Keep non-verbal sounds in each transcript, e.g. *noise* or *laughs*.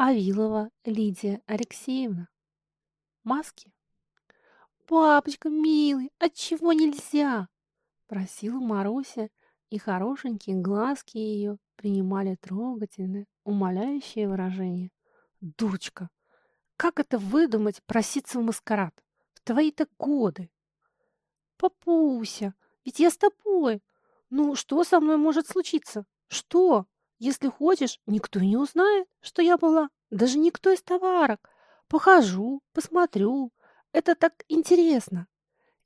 Авилова Лидия Алексеевна. Маски. «Папочка, милый, отчего нельзя?» Просила Маруся, и хорошенькие глазки ее принимали трогательное, умоляющее выражение. «Дурочка, как это выдумать проситься в маскарад? В твои-то годы!» «Папуся, ведь я с тобой. Ну, что со мной может случиться? Что? Если хочешь, никто не узнает, что я была. Даже никто из товарок. Похожу, посмотрю. Это так интересно.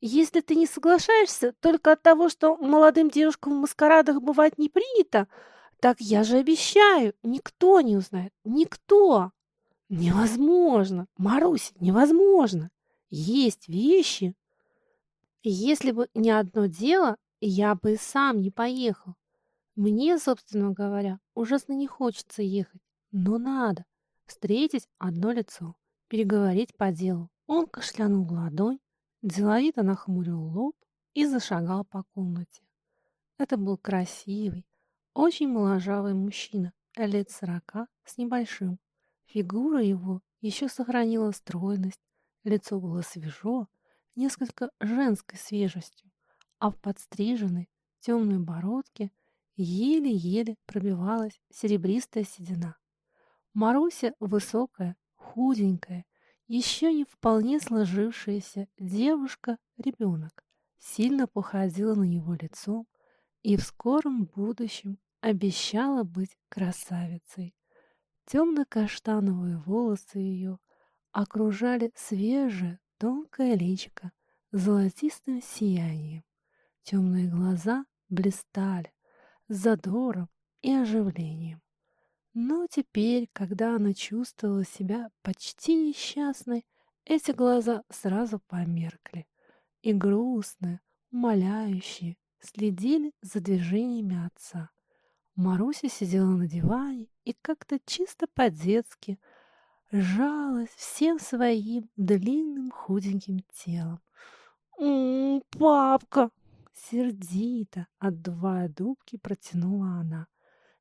Если ты не соглашаешься только от того, что молодым девушкам в маскарадах бывать не принято, так я же обещаю, никто не узнает. Никто. Невозможно, Марусь, невозможно. Есть вещи. Если бы не одно дело, я бы сам не поехал. Мне, собственно говоря, ужасно не хочется ехать, но надо встретить одно лицо, переговорить по делу. Он кашлянул ладонь, деловито нахмурил лоб и зашагал по комнате. Это был красивый, очень моложавый мужчина, лет сорока с небольшим. Фигура его еще сохранила стройность, лицо было свежо, несколько женской свежестью, а в подстриженной темной бородке еле-еле пробивалась серебристая седина. Маруся высокая, худенькая, еще не вполне сложившаяся девушка-ребенок, сильно походила на его лицо и в скором будущем обещала быть красавицей. Темно-каштановые волосы ее окружали свежее, тонкое личико золотистым сиянием. Темные глаза блистали задором и оживлением. Но теперь, когда она чувствовала себя почти несчастной, эти глаза сразу померкли и грустные, умоляющие, следили за движениями отца. Маруся сидела на диване и как-то чисто по-детски жалась всем своим длинным худеньким телом. «М-м, папка!» Сердито, отдувая дубки, протянула она.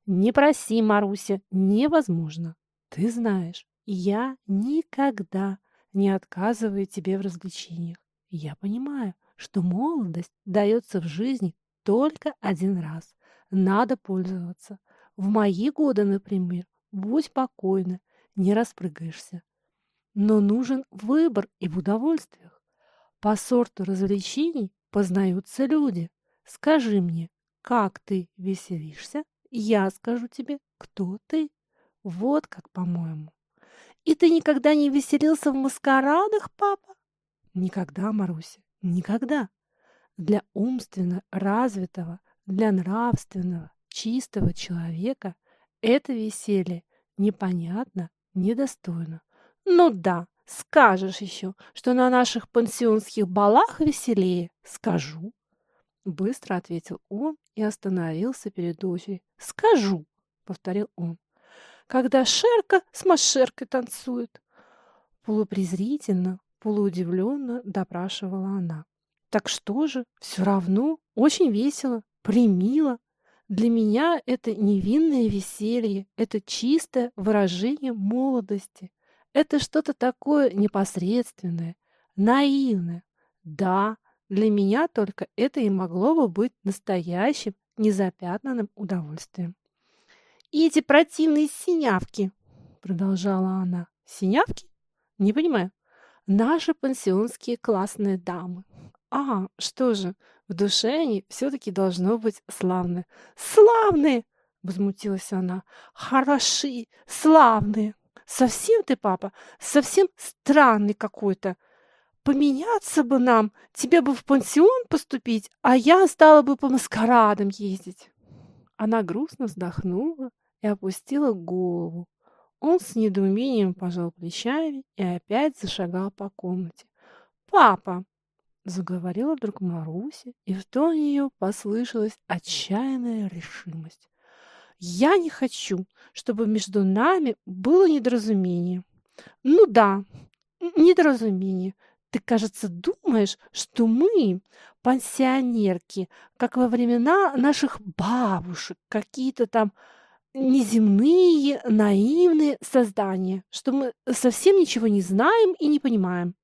Не проси, Маруся, невозможно. Ты знаешь, я никогда не отказываю тебе в развлечениях. Я понимаю, что молодость дается в жизни только один раз. Надо пользоваться. В мои годы, например, будь покойна, не распрыгаешься. Но нужен выбор и в удовольствиях. По сорту развлечений познаются люди. Скажи мне, как ты веселишься? Я скажу тебе, кто ты. Вот как, по-моему. И ты никогда не веселился в маскарадах, папа? Никогда, Маруся, никогда. Для умственно развитого, для нравственного, чистого человека это веселье непонятно, недостойно. Ну да, скажешь еще, что на наших пансионских балах веселее. Скажу. Быстро ответил он и остановился перед дочерью. «Скажу», — повторил он, — «когда Шерка с Машеркой танцует». Полупрезрительно, полуудивленно допрашивала она. «Так что же, все равно, очень весело, примило. Для меня это невинное веселье, это чистое выражение молодости. Это что-то такое непосредственное, наивное. Да, для меня только это и могло бы быть настоящим, незапятнанным удовольствием. «И эти противные синявки!» — продолжала она. «Синявки? Не понимаю. Наши пансионские классные дамы. А, что же, в душе они все-таки должно быть славные. Славные!» — возмутилась она. «Хороши, славные! Совсем ты, папа, совсем странный какой-то!» Поменяться бы нам, тебе бы в пансион поступить, а я стала бы по маскарадам ездить. Она грустно вздохнула и опустила голову. Он с недоумением пожал плечами и опять зашагал по комнате. «Папа!» — заговорила вдруг Маруся, и в тоне ее послышалась отчаянная решимость. «Я не хочу, чтобы между нами было недоразумение. Ну да, недоразумение. Ты, кажется, думаешь, что мы, пансионерки, как во времена наших бабушек, какие-то там неземные, наивные создания, что мы совсем ничего не знаем и не понимаем.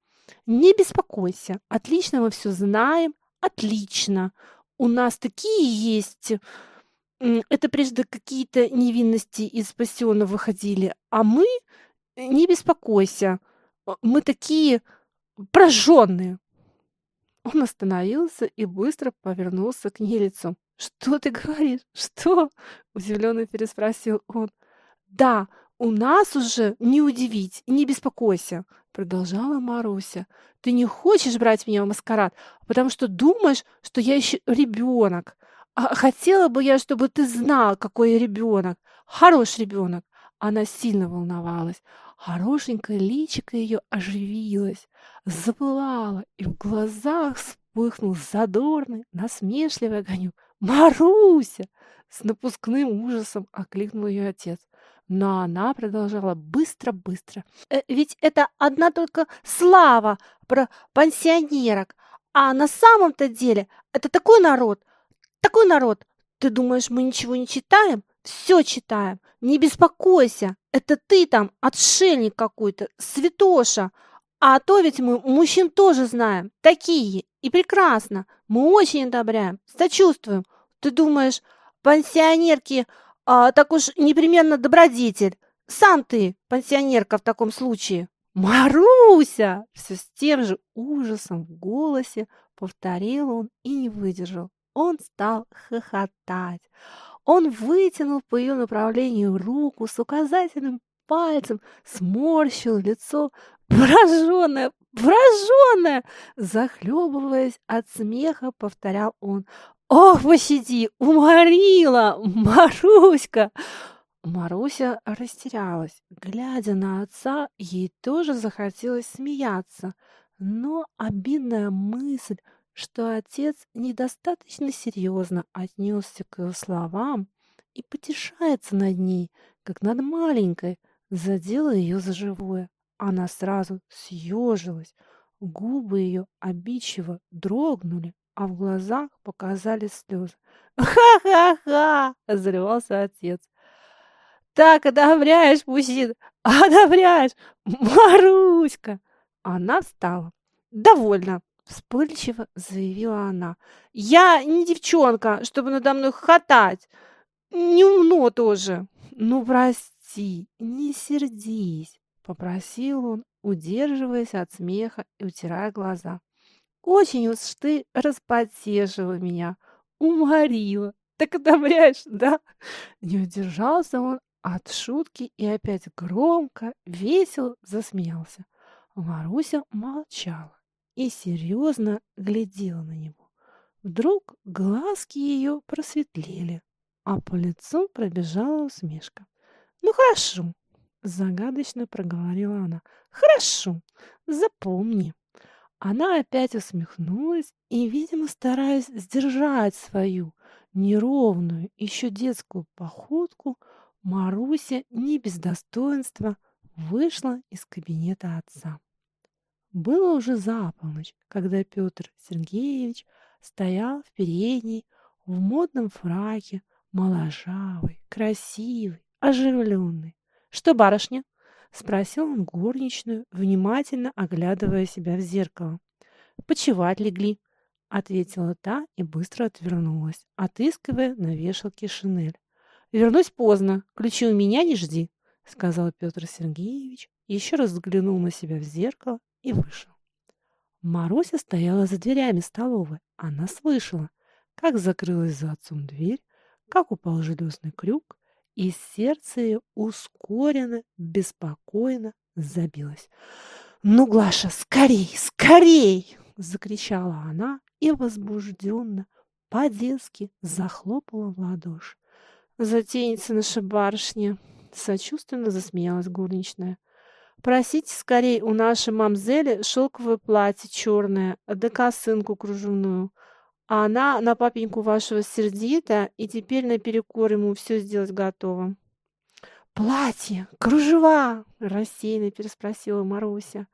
Не беспокойся, отлично мы все знаем, отлично. У нас такие есть это прежде какие-то невинности из пассиона выходили, а мы, э, не беспокойся, а, мы такие прожженные. Он остановился и быстро повернулся к ней лицом. «Что ты говоришь? Что?» – удивленно переспросил он. «Да, у нас уже не удивить, не беспокойся», – продолжала Маруся. «Ты не хочешь брать меня в маскарад, потому что думаешь, что я еще ребенок. А хотела бы я, чтобы ты знал, какой ребенок. Хороший ребенок. Она сильно волновалась. Хорошенькое личико ее оживилось, запылало, и в глазах вспыхнул задорный, насмешливый огонек. «Маруся!» С напускным ужасом окликнул ее отец. Но она продолжала быстро-быстро. «Э, «Ведь это одна только слава про пансионерок, а на самом-то деле это такой народ, такой народ. Ты думаешь, мы ничего не читаем? Все читаем. Не беспокойся. Это ты там, отшельник какой-то, святоша. А то ведь мы мужчин тоже знаем. Такие. И прекрасно. Мы очень одобряем, сочувствуем. Ты думаешь, пансионерки а, так уж непременно добродетель. Сам ты пансионерка в таком случае. Маруся! Все с тем же ужасом в голосе повторил он и не выдержал. Он стал хохотать. Он вытянул по ее направлению руку с указательным пальцем, сморщил лицо, пораженное, пораженное, захлебываясь от смеха, повторял он. «Ох, пощади, уморила, Маруська!» Маруся растерялась. Глядя на отца, ей тоже захотелось смеяться, но обидная мысль, что отец недостаточно серьезно отнесся к ее словам и потешается над ней, как над маленькой, задела ее за живое. Она сразу съежилась, губы ее обидчиво дрогнули, а в глазах показались слезы. *laughs* «Ха-ха-ха!» — заливался отец. «Так одобряешь мужчин! Одобряешь! Маруська!» Она встала. «Довольно!» Вспыльчиво заявила она. «Я не девчонка, чтобы надо мной хохотать. Не умно тоже». «Ну, прости, не сердись», — попросил он, удерживаясь от смеха и утирая глаза. «Очень уж ты распотешила меня, уморила. Так одобряешь, да?» Не удержался он от шутки и опять громко, весело засмеялся. Маруся молчала и серьезно глядела на него. Вдруг глазки ее просветлели, а по лицу пробежала усмешка. «Ну хорошо», — загадочно проговорила она. «Хорошо, запомни». Она опять усмехнулась и, видимо, стараясь сдержать свою неровную, еще детскую походку, Маруся не без достоинства вышла из кабинета отца. Было уже за полночь, когда Петр Сергеевич стоял в передней в модном фраке, моложавый, красивый, оживленный. «Что, барышня?» — спросил он горничную, внимательно оглядывая себя в зеркало. «Почевать легли», — ответила та и быстро отвернулась, отыскивая на вешалке шинель. «Вернусь поздно, ключи у меня не жди», — сказал Петр Сергеевич, еще раз взглянул на себя в зеркало и вышел. Маруся стояла за дверями столовой. Она слышала, как закрылась за отцом дверь, как упал железный крюк, и сердце ее ускоренно, беспокойно забилось. «Ну, Глаша, скорей, скорей!» — закричала она и возбужденно, по-детски захлопала в ладоши. «Затейница наша барышня!» — сочувственно засмеялась горничная. Просите скорей у нашей мамзели шелковое платье черное, да косынку кружевную. А она на папеньку вашего сердита, и теперь наперекор ему все сделать готова. «Платье! Кружева!» — рассеянно переспросила Маруся.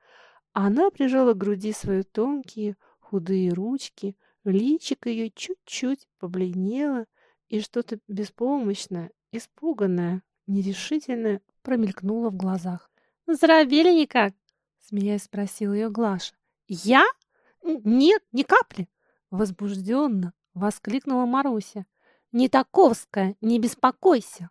Она прижала к груди свои тонкие, худые ручки, личико ее чуть-чуть побледнело, и что-то беспомощное испуганная, нерешительная, промелькнула в глазах. «Заробели никак?» — смеясь спросила ее Глаша. «Я? Нет, ни капли!» Возбужденно воскликнула Маруся. «Не таковская, не беспокойся!»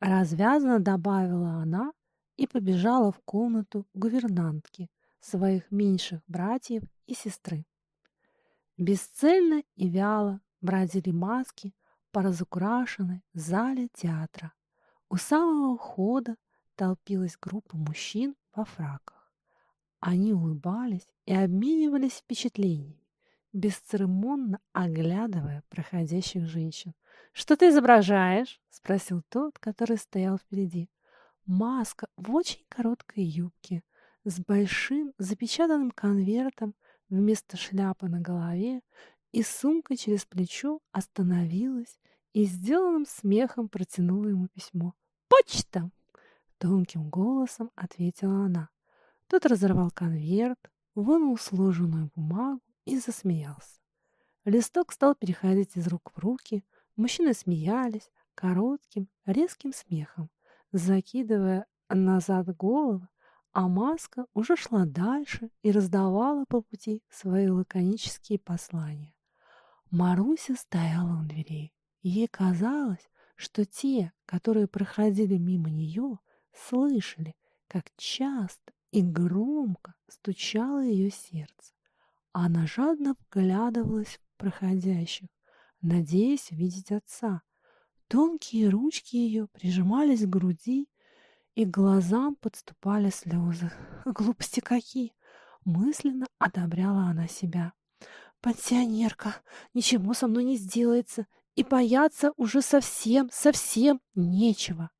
Развязно добавила она и побежала в комнату гувернантки своих меньших братьев и сестры. Бесцельно и вяло бродили маски по разукрашенной зале театра. У самого входа толпилась группа мужчин во фраках. Они улыбались и обменивались впечатлениями, бесцеремонно оглядывая проходящих женщин. «Что ты изображаешь?» — спросил тот, который стоял впереди. Маска в очень короткой юбке, с большим запечатанным конвертом вместо шляпы на голове и сумкой через плечо остановилась и сделанным смехом протянула ему письмо. «Почта!» — тонким голосом ответила она. Тот разорвал конверт, вынул сложенную бумагу и засмеялся. Листок стал переходить из рук в руки, мужчины смеялись коротким, резким смехом, закидывая назад головы, а маска уже шла дальше и раздавала по пути свои лаконические послания. Маруся стояла у дверей. Ей казалось, что те, которые проходили мимо нее, слышали, как часто и громко стучало ее сердце. Она жадно вглядывалась в проходящих, надеясь видеть отца. Тонкие ручки ее прижимались к груди, и глазам подступали слезы. *laughs* Глупости какие! Мысленно одобряла она себя. Пансионерка, ничего со мной не сделается, и бояться уже совсем, совсем нечего.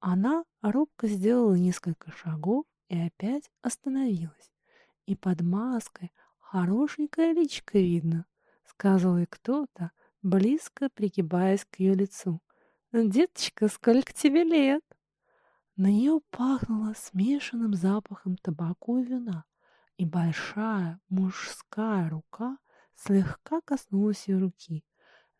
Она робко сделала несколько шагов и опять остановилась. И под маской хорошенькая личка видно, сказал ей кто-то, близко пригибаясь к ее лицу. «Деточка, сколько тебе лет?» На нее пахнуло смешанным запахом табаку и вина, и большая мужская рука слегка коснулась ее руки.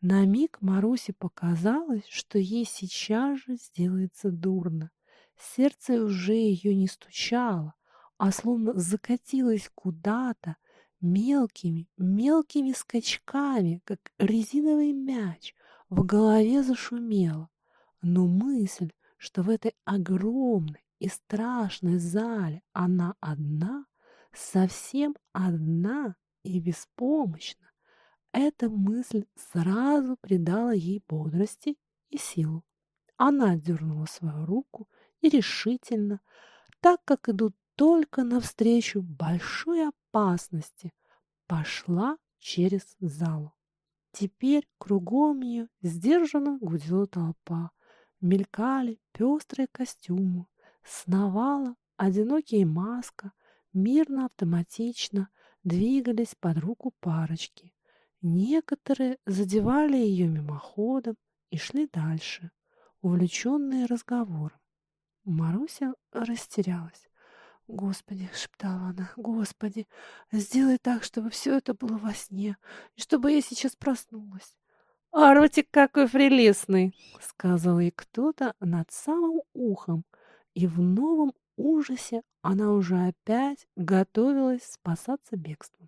На миг Марусе показалось, что ей сейчас же сделается дурно. Сердце уже ее не стучало, а словно закатилось куда-то мелкими, мелкими скачками, как резиновый мяч, в голове зашумело. Но мысль, что в этой огромной и страшной зале она одна, совсем одна и беспомощна, эта мысль сразу придала ей бодрости и силу. Она дернула свою руку и решительно, так как идут только навстречу большой опасности, пошла через залу. Теперь кругом ее сдержанно гудела толпа, Мелькали пестрые костюмы, сновала одинокие маска, мирно автоматично двигались под руку парочки. Некоторые задевали ее мимоходом и шли дальше, увлеченные разговором. Маруся растерялась. «Господи!» — шептала она. «Господи! Сделай так, чтобы все это было во сне, и чтобы я сейчас проснулась. «А ротик какой прелестный!» — сказал ей кто-то над самым ухом, и в новом ужасе она уже опять готовилась спасаться бегством.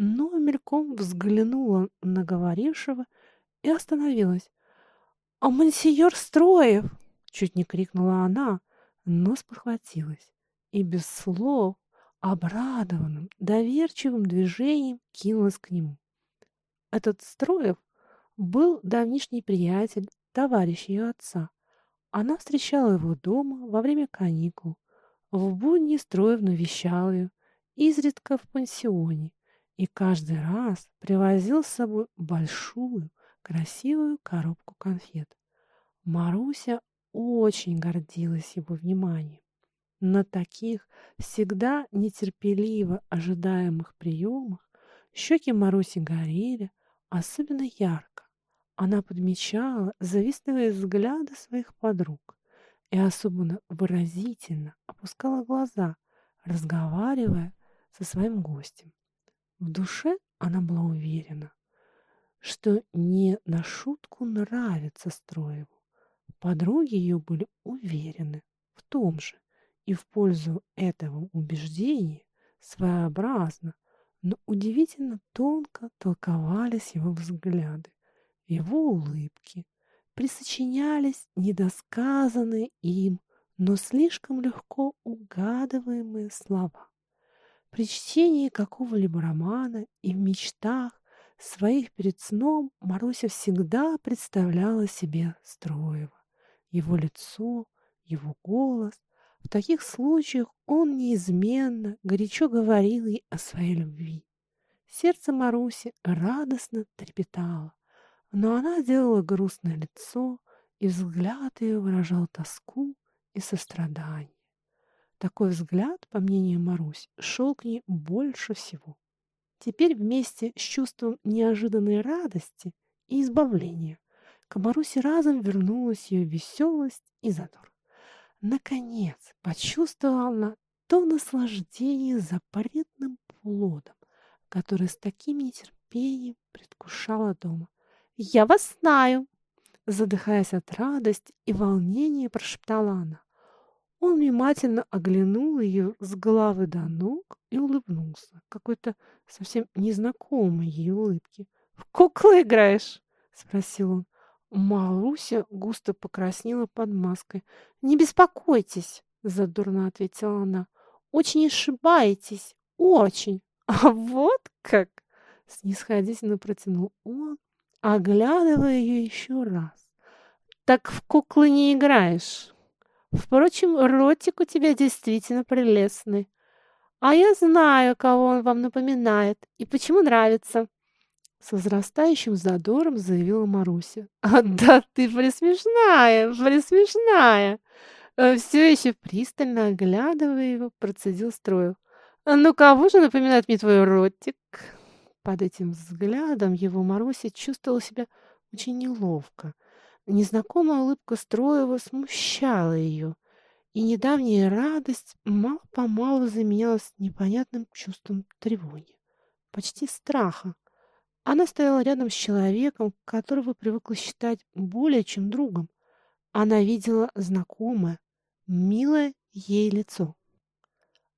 Но мельком взглянула на говорившего и остановилась. «А мансиер Строев!» — чуть не крикнула она, но спохватилась и без слов, обрадованным, доверчивым движением кинулась к нему. Этот Строев был давнишний приятель, товарищ ее отца. Она встречала его дома во время каникул. В будни Строевну вещал ее, изредка в пансионе, и каждый раз привозил с собой большую, красивую коробку конфет. Маруся очень гордилась его вниманием. На таких всегда нетерпеливо ожидаемых приемах щеки Маруси горели особенно ярко. Она подмечала завистливые взгляды своих подруг и особенно выразительно опускала глаза, разговаривая со своим гостем. В душе она была уверена, что не на шутку нравится Строеву. подруги ее были уверены в том же и в пользу этого убеждения своеобразно, но удивительно тонко толковались его взгляды, его улыбки, присочинялись недосказанные им, но слишком легко угадываемые слова. При чтении какого-либо романа и в мечтах своих перед сном Маруся всегда представляла себе Строева, его лицо, его голос. В таких случаях он неизменно горячо говорил ей о своей любви. Сердце Маруси радостно трепетало, но она делала грустное лицо, и взгляд ее выражал тоску и сострадание. Такой взгляд, по мнению Марусь, шел к ней больше всего. Теперь вместе с чувством неожиданной радости и избавления к Марусе разом вернулась ее веселость и задор. Наконец почувствовала она то наслаждение запретным плодом, которое с таким нетерпением предвкушала дома. «Я вас знаю!» Задыхаясь от радости и волнения, прошептала она. Он внимательно оглянул ее с головы до ног и улыбнулся, какой-то совсем незнакомой ей улыбки. «В куклы играешь?» — спросил он. Маруся густо покраснела под маской. «Не беспокойтесь!» — задорно ответила она. «Очень ошибаетесь! Очень! *laughs* А вот как!» — снисходительно протянул он, оглядывая ее еще раз. «Так в куклы не играешь. Впрочем, ротик у тебя действительно прелестный. А я знаю, кого он вам напоминает и почему нравится». С возрастающим задором заявила Маруся. *laughs* «А, «Да ты присмешная, присмешная!» э, Все еще пристально оглядывая его, процедил Строев. «Ну, кого же напоминает мне твой ротик?» Под этим взглядом его Маруся чувствовала себя очень неловко. Незнакомая улыбка Строева смущала ее, и недавняя радость мало-помалу заменялась непонятным чувством тревоги, почти страха. Она стояла рядом с человеком, которого привыкла считать более чем другом. Она видела знакомое, милое ей лицо.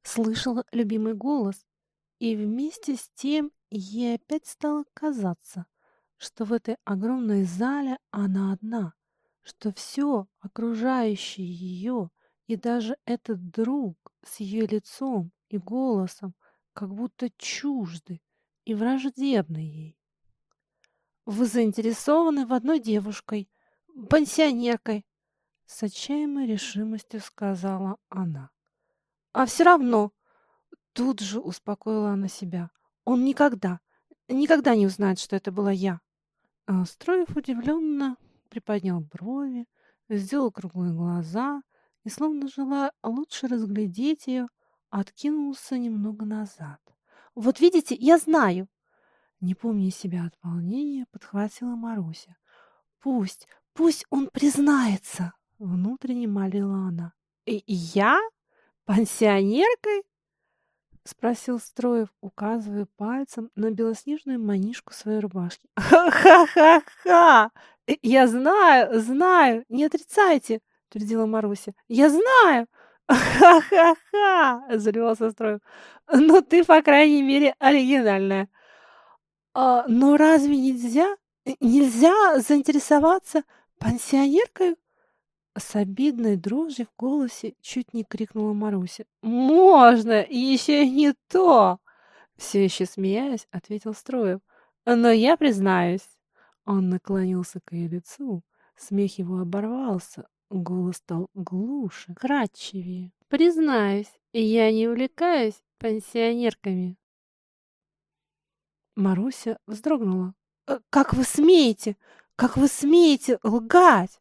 Слышала любимый голос, и вместе с тем ей опять стало казаться, что в этой огромной зале она одна, что все окружающее ее и даже этот друг с ее лицом и голосом как будто чужды и враждебны ей. Вы заинтересованы в одной девушкой, пансионеркой, с отчаянной решимостью сказала она. А все равно, тут же успокоила она себя, он никогда, никогда не узнает, что это была я. А Строев удивленно приподнял брови, сделал круглые глаза и, словно желая лучше разглядеть ее, откинулся немного назад. «Вот видите, я знаю!» Не помня себя от волнения, подхватила Маруся. «Пусть, пусть он признается!» Внутренне молила она. «И я? Пансионеркой?» Спросил Строев, указывая пальцем на белоснежную манишку своей рубашки. «Ха-ха-ха! Я знаю, знаю, не отрицайте!» Твердила Маруся. «Я знаю!» «Ха-ха-ха!» – заливался Строев. «Но ты, по крайней мере, оригинальная!» А, но разве нельзя, э, нельзя заинтересоваться пансионеркой? С обидной дрожью в голосе чуть не крикнула Маруся. «Можно! Еще не то!» Все еще смеясь, ответил Строев. «Но я признаюсь». Он наклонился к ее лицу. Смех его оборвался. Голос стал глуше, кратчевее. «Признаюсь, я не увлекаюсь пансионерками». Маруся вздрогнула. «Э, «Как вы смеете? Как вы смеете лгать?»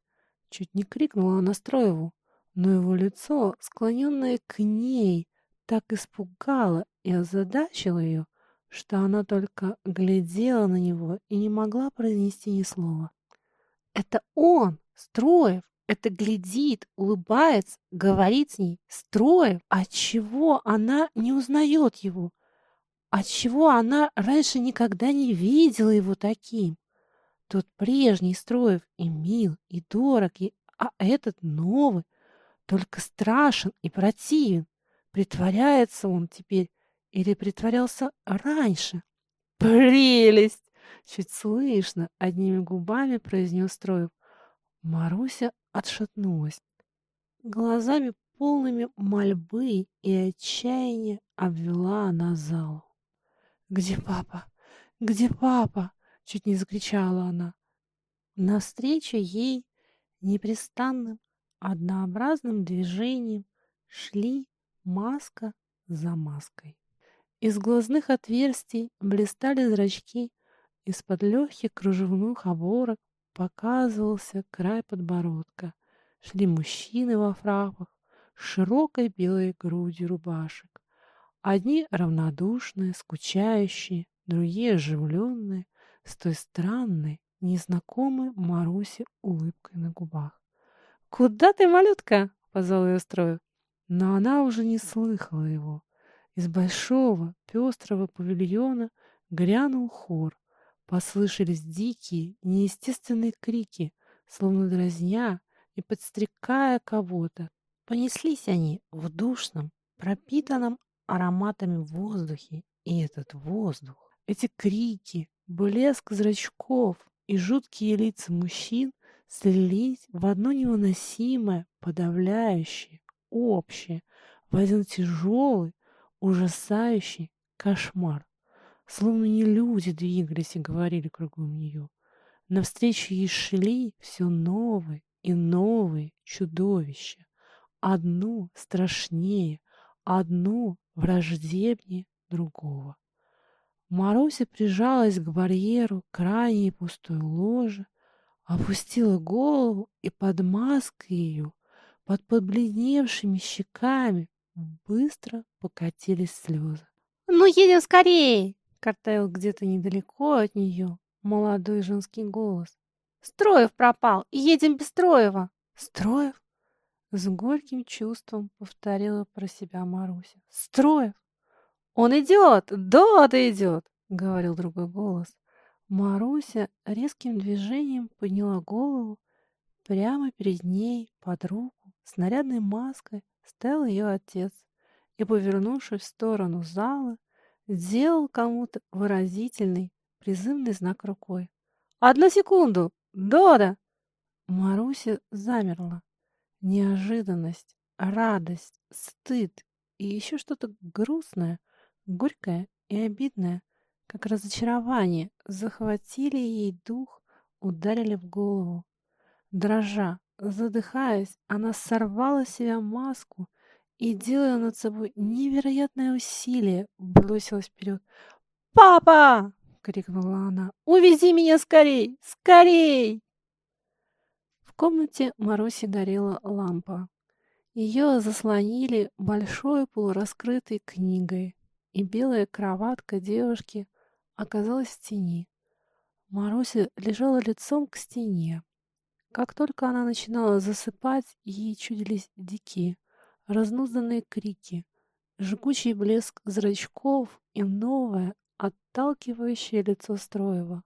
Чуть не крикнула она Строеву, но его лицо, склоненное к ней, так испугало и озадачило ее, что она только глядела на него и не могла произнести ни слова. «Это он, Строев, это глядит, улыбается, говорит с ней, Строев, отчего она не узнает его? Отчего она раньше никогда не видела его таким? Тот прежний Строев и мил, и дорог ей, а этот новый, только страшен и противен. Притворяется он теперь или притворялся раньше? Прелесть! Чуть слышно, одними губами произнес Троев. Маруся отшатнулась. Глазами полными мольбы и отчаяния обвела она зал. «Где папа? Где папа?» — чуть не закричала она. Навстречу ей непрестанным однообразным движением шли маска за маской. Из глазных отверстий блистали зрачки, из-под легких кружевных оборок показывался край подбородка. Шли мужчины во фраках с широкой белой грудью рубашек. Одни равнодушные, скучающие, другие оживленные, с той странной, незнакомой Марусе улыбкой на губах. «Куда ты, малютка?» — позвал ее Строев. Но она уже не слыхала его. Из большого пестрого павильона грянул хор. Послышались дикие, неестественные крики, словно дразня и подстрекая кого-то. Понеслись они в душном, пропитанном ароматами воздухе, и этот воздух, эти крики, блеск зрачков и жуткие лица мужчин слились в одно невыносимое, подавляющее, общее, в один тяжелый, ужасающий кошмар. Словно не люди двигались и говорили кругом нее. Навстречу ей шли все новые и новые чудовища. Одно страшнее, одно враждебнее другого. Маруся прижалась к барьеру крайней пустой ложи, опустила голову, и под маской ее, под побледневшими щеками, быстро покатились слезы. «Ну, едем скорее!» — картавил где-то недалеко от нее молодой женский голос. «Строев пропал! Едем без Строева!» «Строев?» — с горьким чувством повторила про себя Маруся. «Строев! Он идет! Да, да идет!» — говорил другой голос. Маруся резким движением подняла голову. Прямо перед ней, под руку, с нарядной маской, стоял ее отец и, повернувшись в сторону зала, сделал кому-то выразительный, призывный знак рукой. «Одну секунду! Дода!» Маруся замерла. Неожиданность, радость, стыд и еще что-то грустное, горькое и обидное как разочарование, захватили ей дух, ударили в голову. Дрожа, задыхаясь, она сорвала с себя маску и, делая над собой невероятное усилие, бросилась вперед. «Папа!» — крикнула она. «Увези меня скорей! Скорей!» В комнате Маруси горела лампа. Ее заслонили большой полураскрытой книгой, и белая кроватка девушки — оказалась в тени. Маруся лежала лицом к стене. Как только она начинала засыпать, ей чудились дикие, разнузданные крики, жгучий блеск зрачков и новое, отталкивающее лицо Строева.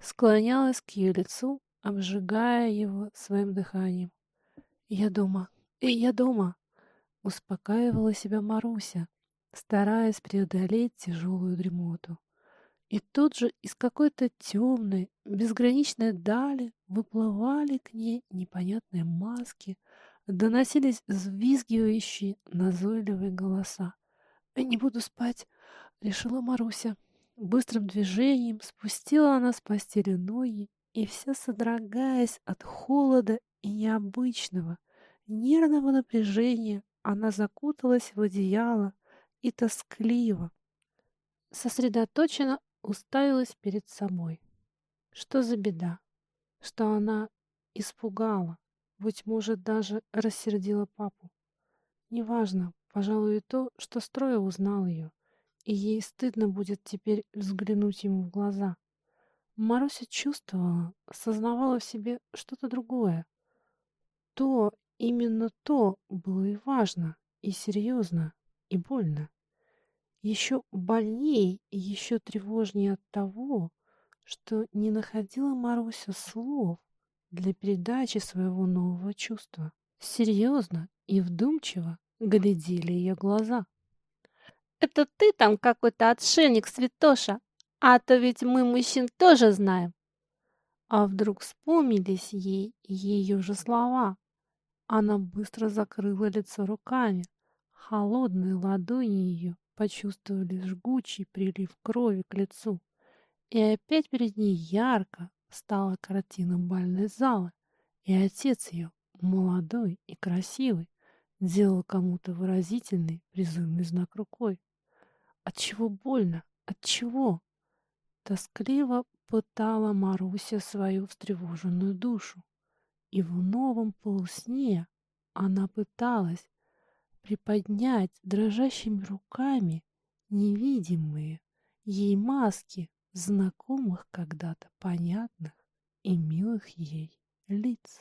Склонялась к ее лицу, обжигая его своим дыханием. «Я дома! Я дома!» Успокаивала себя Маруся, стараясь преодолеть тяжелую дремоту. И тут же из какой-то темной, безграничной дали выплывали к ней непонятные маски, доносились взвизгивающие, назойливые голоса. «Не буду спать», — решила Маруся. Быстрым движением спустила она с постели ноги, и вся содрогаясь от холода и необычного, нервного напряжения, она закуталась в одеяло и тоскливо, сосредоточенно уставилась перед собой. Что за беда? Что она испугала, быть может, даже рассердила папу. Неважно, пожалуй, и то, что Строя узнал ее, и ей стыдно будет теперь взглянуть ему в глаза. Маруся чувствовала, осознавала в себе что-то другое. То, именно то было и важно, и серьезно, и больно. Еще больнее и еще тревожнее от того, что не находила Маруся слов для передачи своего нового чувства. Серьезно и вдумчиво глядели ее глаза. «Это ты там какой-то отшельник, Святоша? А то ведь мы мужчин тоже знаем!» А вдруг вспомнились ей ее же слова. Она быстро закрыла лицо руками. Холодные ладони ее почувствовали жгучий прилив крови к лицу. И опять перед ней ярко стала картина бальной залы, и отец ее, молодой и красивый, делал кому-то выразительный призывный знак рукой. От чего больно? От чего? Тоскливо пытала Маруся свою встревоженную душу. И в новом полусне она пыталась приподнять дрожащими руками невидимые ей маски знакомых когда-то понятных и милых ей лиц.